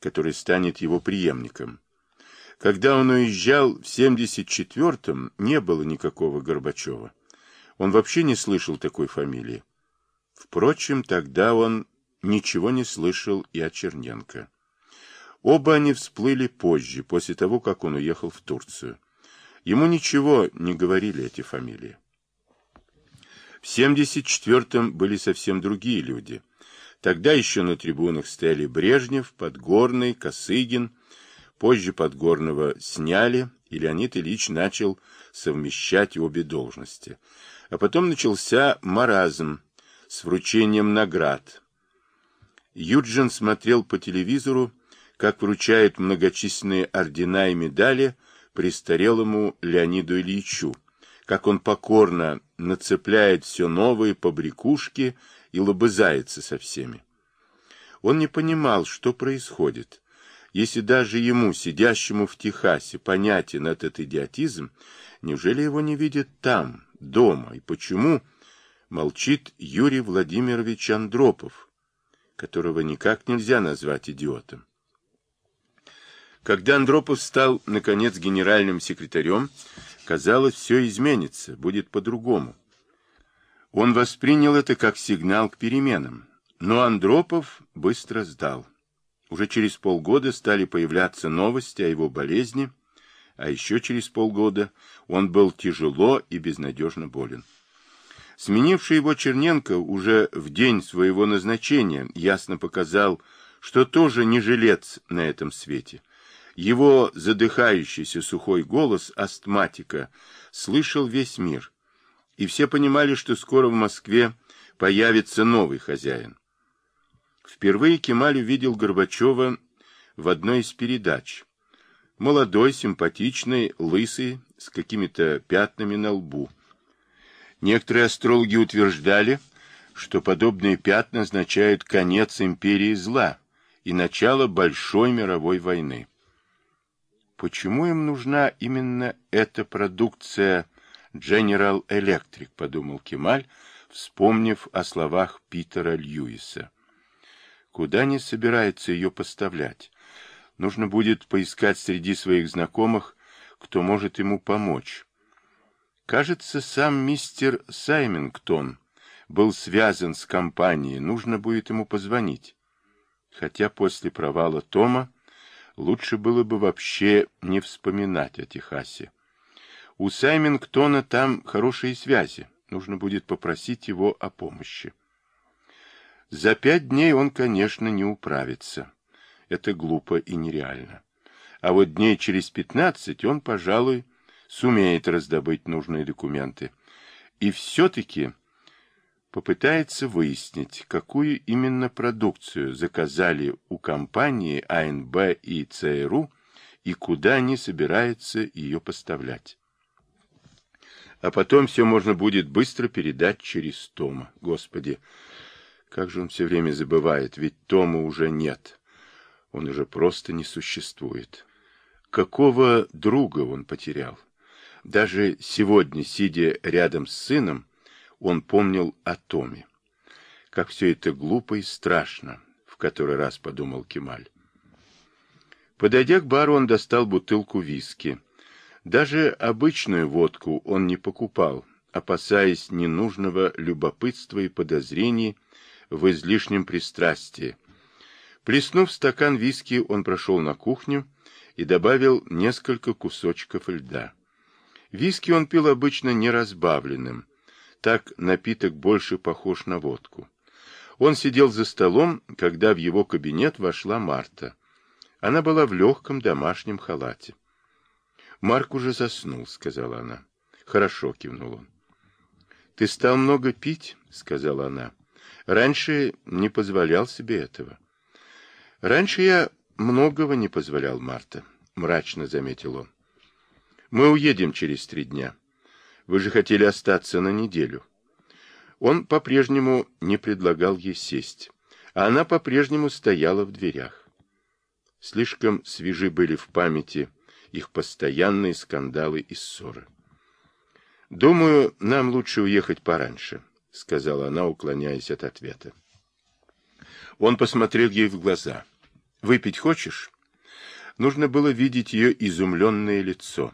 который станет его преемником. Когда он уезжал в 74-м, не было никакого Горбачева. Он вообще не слышал такой фамилии. Впрочем, тогда он ничего не слышал и о Черненко. Оба они всплыли позже, после того, как он уехал в Турцию. Ему ничего не говорили эти фамилии. В 74-м были совсем другие люди. Тогда еще на трибунах стояли Брежнев, Подгорный, Косыгин. Позже Подгорного сняли, и Леонид Ильич начал совмещать обе должности. А потом начался маразм с вручением наград. Юджин смотрел по телевизору, как вручают многочисленные ордена и медали престарелому Леониду Ильичу, как он покорно нацепляет все новые побрякушки и лобызается со всеми. Он не понимал, что происходит. Если даже ему, сидящему в Техасе, понятен этот идиотизм, неужели его не видят там, дома, и почему молчит Юрий Владимирович Андропов, которого никак нельзя назвать идиотом? Когда Андропов стал, наконец, генеральным секретарем, казалось, все изменится, будет по-другому. Он воспринял это как сигнал к переменам, но Андропов быстро сдал. Уже через полгода стали появляться новости о его болезни, а еще через полгода он был тяжело и безнадежно болен. Сменивший его Черненко уже в день своего назначения ясно показал, что тоже не жилец на этом свете. Его задыхающийся сухой голос астматика слышал весь мир, и все понимали, что скоро в Москве появится новый хозяин. Впервые Кемаль увидел Горбачева в одной из передач. Молодой, симпатичный, лысый, с какими-то пятнами на лбу. Некоторые астрологи утверждали, что подобные пятна означают конец империи зла и начало большой мировой войны. Почему им нужна именно эта продукция General Electric, подумал Кемаль, вспомнив о словах Питера Льюиса. Куда не собирается ее поставлять? Нужно будет поискать среди своих знакомых, кто может ему помочь. Кажется, сам мистер Саймингтон был связан с компанией, нужно будет ему позвонить. Хотя после провала Тома лучше было бы вообще не вспоминать о Техасе. У Саймингтона там хорошие связи, нужно будет попросить его о помощи. За пять дней он, конечно, не управится. Это глупо и нереально. А вот дней через пятнадцать он, пожалуй, сумеет раздобыть нужные документы. И все-таки попытается выяснить, какую именно продукцию заказали у компании АНБ и ЦРУ и куда они собираются ее поставлять. А потом все можно будет быстро передать через Тома. Господи, как же он все время забывает, ведь Тома уже нет. Он уже просто не существует. Какого друга он потерял? Даже сегодня, сидя рядом с сыном, он помнил о Томе. Как все это глупо и страшно, в который раз подумал Кемаль. Подойдя к бару, он достал бутылку виски. Даже обычную водку он не покупал, опасаясь ненужного любопытства и подозрений в излишнем пристрастии. Плеснув стакан виски, он прошел на кухню и добавил несколько кусочков льда. Виски он пил обычно неразбавленным, так напиток больше похож на водку. Он сидел за столом, когда в его кабинет вошла Марта. Она была в легком домашнем халате. «Марк уже заснул», — сказала она. «Хорошо», — кивнул он. «Ты стал много пить?» — сказала она. «Раньше не позволял себе этого». «Раньше я многого не позволял, Марта», — мрачно заметил он. «Мы уедем через три дня». Вы же хотели остаться на неделю. Он по-прежнему не предлагал ей сесть, а она по-прежнему стояла в дверях. Слишком свежи были в памяти их постоянные скандалы и ссоры. «Думаю, нам лучше уехать пораньше», — сказала она, уклоняясь от ответа. Он посмотрел ей в глаза. Выпить хочешь? Нужно было видеть ее изумленное лицо.